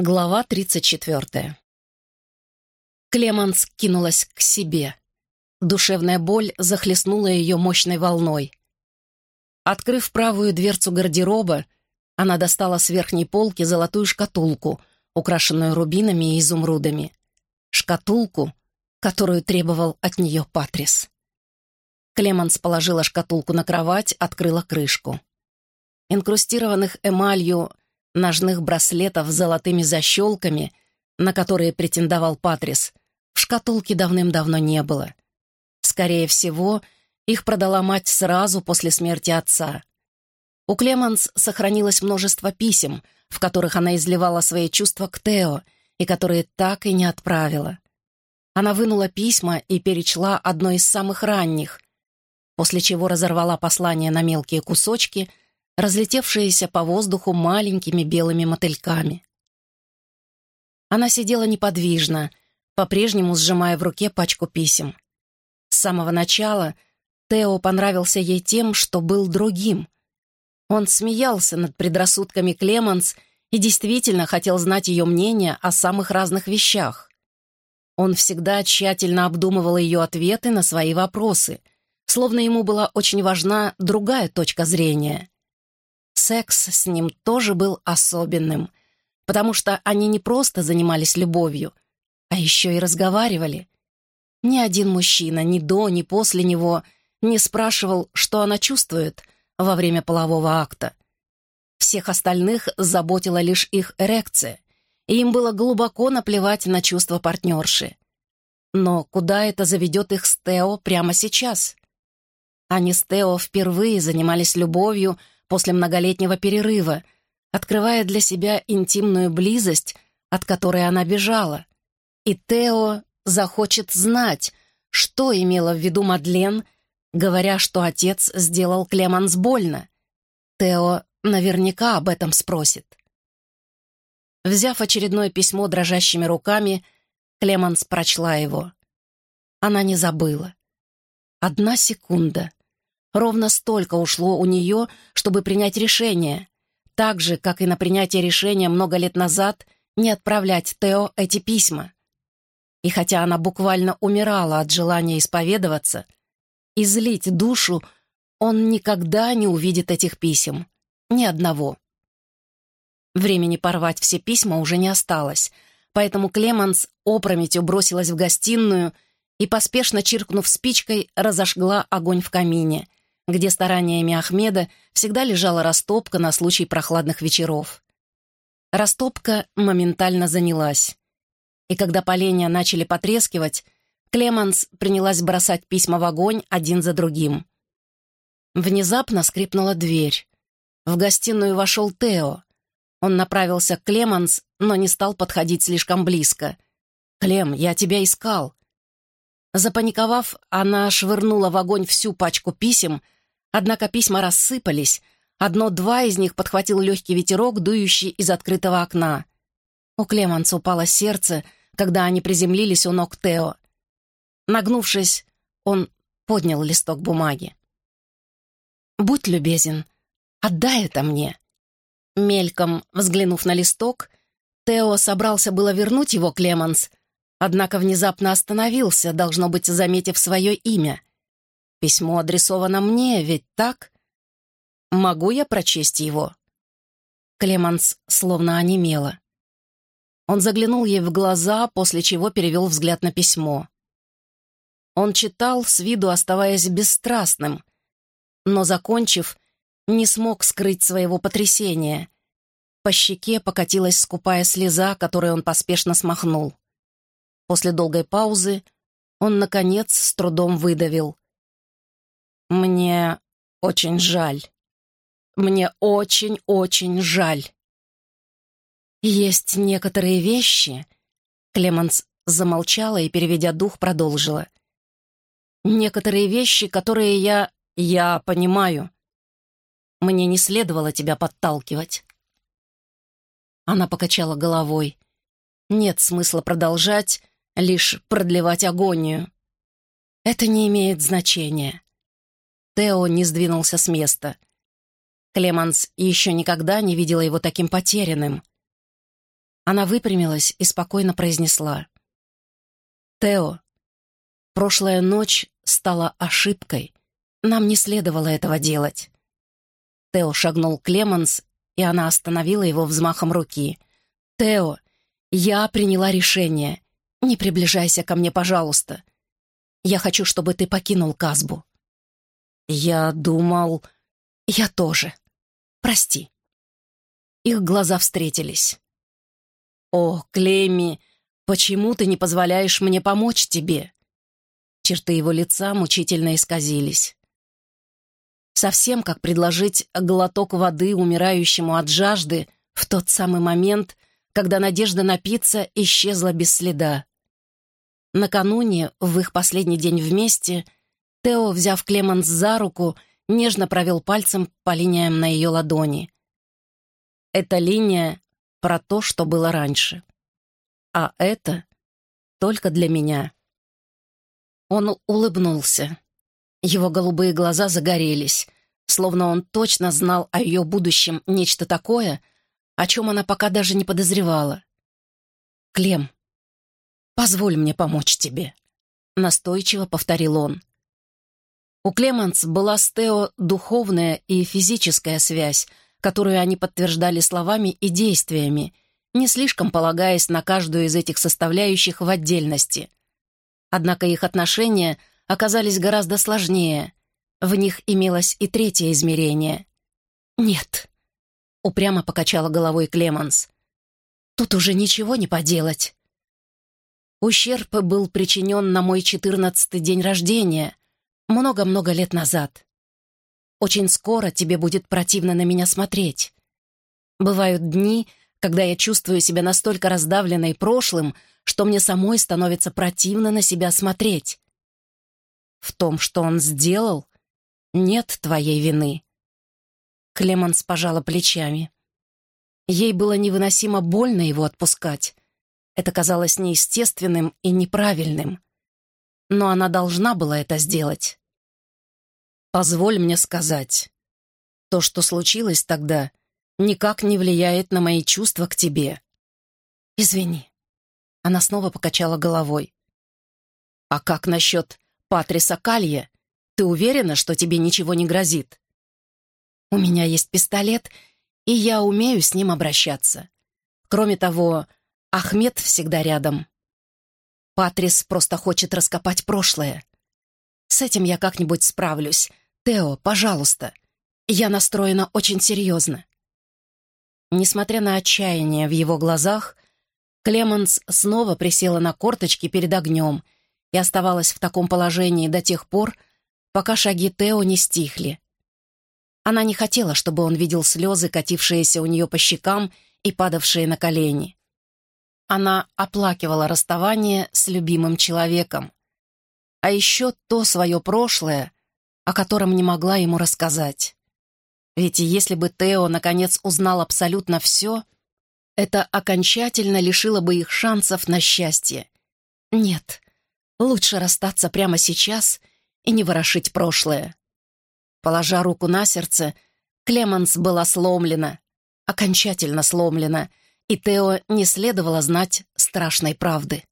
Глава 34. Клеманс кинулась к себе. Душевная боль захлестнула ее мощной волной. Открыв правую дверцу гардероба, она достала с верхней полки золотую шкатулку, украшенную рубинами и изумрудами. Шкатулку, которую требовал от нее Патрис. Клеманс положила шкатулку на кровать, открыла крышку. Инкрустированных эмалью ножных браслетов с золотыми защелками, на которые претендовал Патрис, в шкатулке давным-давно не было. Скорее всего, их продала мать сразу после смерти отца. У Клеманс сохранилось множество писем, в которых она изливала свои чувства к Тео и которые так и не отправила. Она вынула письма и перечла одно из самых ранних, после чего разорвала послание на мелкие кусочки — разлетевшиеся по воздуху маленькими белыми мотыльками. Она сидела неподвижно, по-прежнему сжимая в руке пачку писем. С самого начала Тео понравился ей тем, что был другим. Он смеялся над предрассудками Клеманс и действительно хотел знать ее мнение о самых разных вещах. Он всегда тщательно обдумывал ее ответы на свои вопросы, словно ему была очень важна другая точка зрения секс с ним тоже был особенным, потому что они не просто занимались любовью, а еще и разговаривали. Ни один мужчина ни до, ни после него не спрашивал, что она чувствует во время полового акта. Всех остальных заботила лишь их эрекция, и им было глубоко наплевать на чувства партнерши. Но куда это заведет их с Тео прямо сейчас? Они с Тео впервые занимались любовью после многолетнего перерыва, открывая для себя интимную близость, от которой она бежала. И Тео захочет знать, что имела в виду Мадлен, говоря, что отец сделал Клеманс больно. Тео наверняка об этом спросит. Взяв очередное письмо дрожащими руками, Клеманс прочла его. Она не забыла. Одна секунда. Ровно столько ушло у нее, чтобы принять решение. Так же, как и на принятие решения много лет назад не отправлять Тео эти письма. И хотя она буквально умирала от желания исповедоваться, излить душу, он никогда не увидит этих писем. Ни одного. Времени порвать все письма уже не осталось, поэтому Клеманс опрометью бросилась в гостиную и, поспешно чиркнув спичкой, разожгла огонь в камине — где стараниями Ахмеда всегда лежала растопка на случай прохладных вечеров. Растопка моментально занялась. И когда поленья начали потрескивать, Клеманс принялась бросать письма в огонь один за другим. Внезапно скрипнула дверь. В гостиную вошел Тео. Он направился к Клеманс, но не стал подходить слишком близко. «Клем, я тебя искал». Запаниковав, она швырнула в огонь всю пачку писем — Однако письма рассыпались. Одно-два из них подхватил легкий ветерок, дующий из открытого окна. У Клеманса упало сердце, когда они приземлились у ног Тео. Нагнувшись, он поднял листок бумаги. «Будь любезен, отдай это мне». Мельком взглянув на листок, Тео собрался было вернуть его Клеманс, однако внезапно остановился, должно быть, заметив свое имя. Письмо адресовано мне, ведь так? Могу я прочесть его?» Клеманс словно онемела. Он заглянул ей в глаза, после чего перевел взгляд на письмо. Он читал, с виду оставаясь бесстрастным, но, закончив, не смог скрыть своего потрясения. По щеке покатилась скупая слеза, которую он поспешно смахнул. После долгой паузы он, наконец, с трудом выдавил. «Мне очень жаль. Мне очень-очень жаль». «Есть некоторые вещи...» Клеманс замолчала и, переведя дух, продолжила. «Некоторые вещи, которые я... я понимаю. Мне не следовало тебя подталкивать». Она покачала головой. «Нет смысла продолжать, лишь продлевать агонию. Это не имеет значения. Тео не сдвинулся с места. Клеманс еще никогда не видела его таким потерянным. Она выпрямилась и спокойно произнесла. «Тео, прошлая ночь стала ошибкой. Нам не следовало этого делать». Тео шагнул к Клеменс, и она остановила его взмахом руки. «Тео, я приняла решение. Не приближайся ко мне, пожалуйста. Я хочу, чтобы ты покинул Казбу». «Я думал...» «Я тоже. Прости». Их глаза встретились. «О, Клемми, почему ты не позволяешь мне помочь тебе?» Черты его лица мучительно исказились. Совсем как предложить глоток воды умирающему от жажды в тот самый момент, когда надежда напиться исчезла без следа. Накануне, в их последний день вместе, Тео, взяв Клеманс за руку, нежно провел пальцем по линиям на ее ладони. Эта линия про то, что было раньше. А это только для меня. Он улыбнулся. Его голубые глаза загорелись, словно он точно знал о ее будущем нечто такое, о чем она пока даже не подозревала. «Клем, позволь мне помочь тебе», — настойчиво повторил он. У Клеманс была с Тео духовная и физическая связь, которую они подтверждали словами и действиями, не слишком полагаясь на каждую из этих составляющих в отдельности. Однако их отношения оказались гораздо сложнее. В них имелось и третье измерение. «Нет», — упрямо покачала головой Клеманс. «Тут уже ничего не поделать». Ущерб был причинен на мой четырнадцатый день рождения, много-много лет назад. Очень скоро тебе будет противно на меня смотреть. Бывают дни, когда я чувствую себя настолько раздавленной прошлым, что мне самой становится противно на себя смотреть. В том, что он сделал, нет твоей вины. Клеманс пожала плечами. Ей было невыносимо больно его отпускать. Это казалось неестественным и неправильным. Но она должна была это сделать. Позволь мне сказать. То, что случилось тогда, никак не влияет на мои чувства к тебе. Извини. Она снова покачала головой. А как насчет Патриса Калья? Ты уверена, что тебе ничего не грозит? У меня есть пистолет, и я умею с ним обращаться. Кроме того, Ахмед всегда рядом. Патрис просто хочет раскопать прошлое. С этим я как-нибудь справлюсь. Тео, пожалуйста. Я настроена очень серьезно. Несмотря на отчаяние в его глазах, Клеменс снова присела на корточки перед огнем и оставалась в таком положении до тех пор, пока шаги Тео не стихли. Она не хотела, чтобы он видел слезы, катившиеся у нее по щекам и падавшие на колени. Она оплакивала расставание с любимым человеком, а еще то свое прошлое, о котором не могла ему рассказать. Ведь если бы Тео наконец узнал абсолютно все, это окончательно лишило бы их шансов на счастье. Нет, лучше расстаться прямо сейчас и не ворошить прошлое. Положа руку на сердце, Клеменс была сломлена, окончательно сломлена, и Тео не следовало знать страшной правды.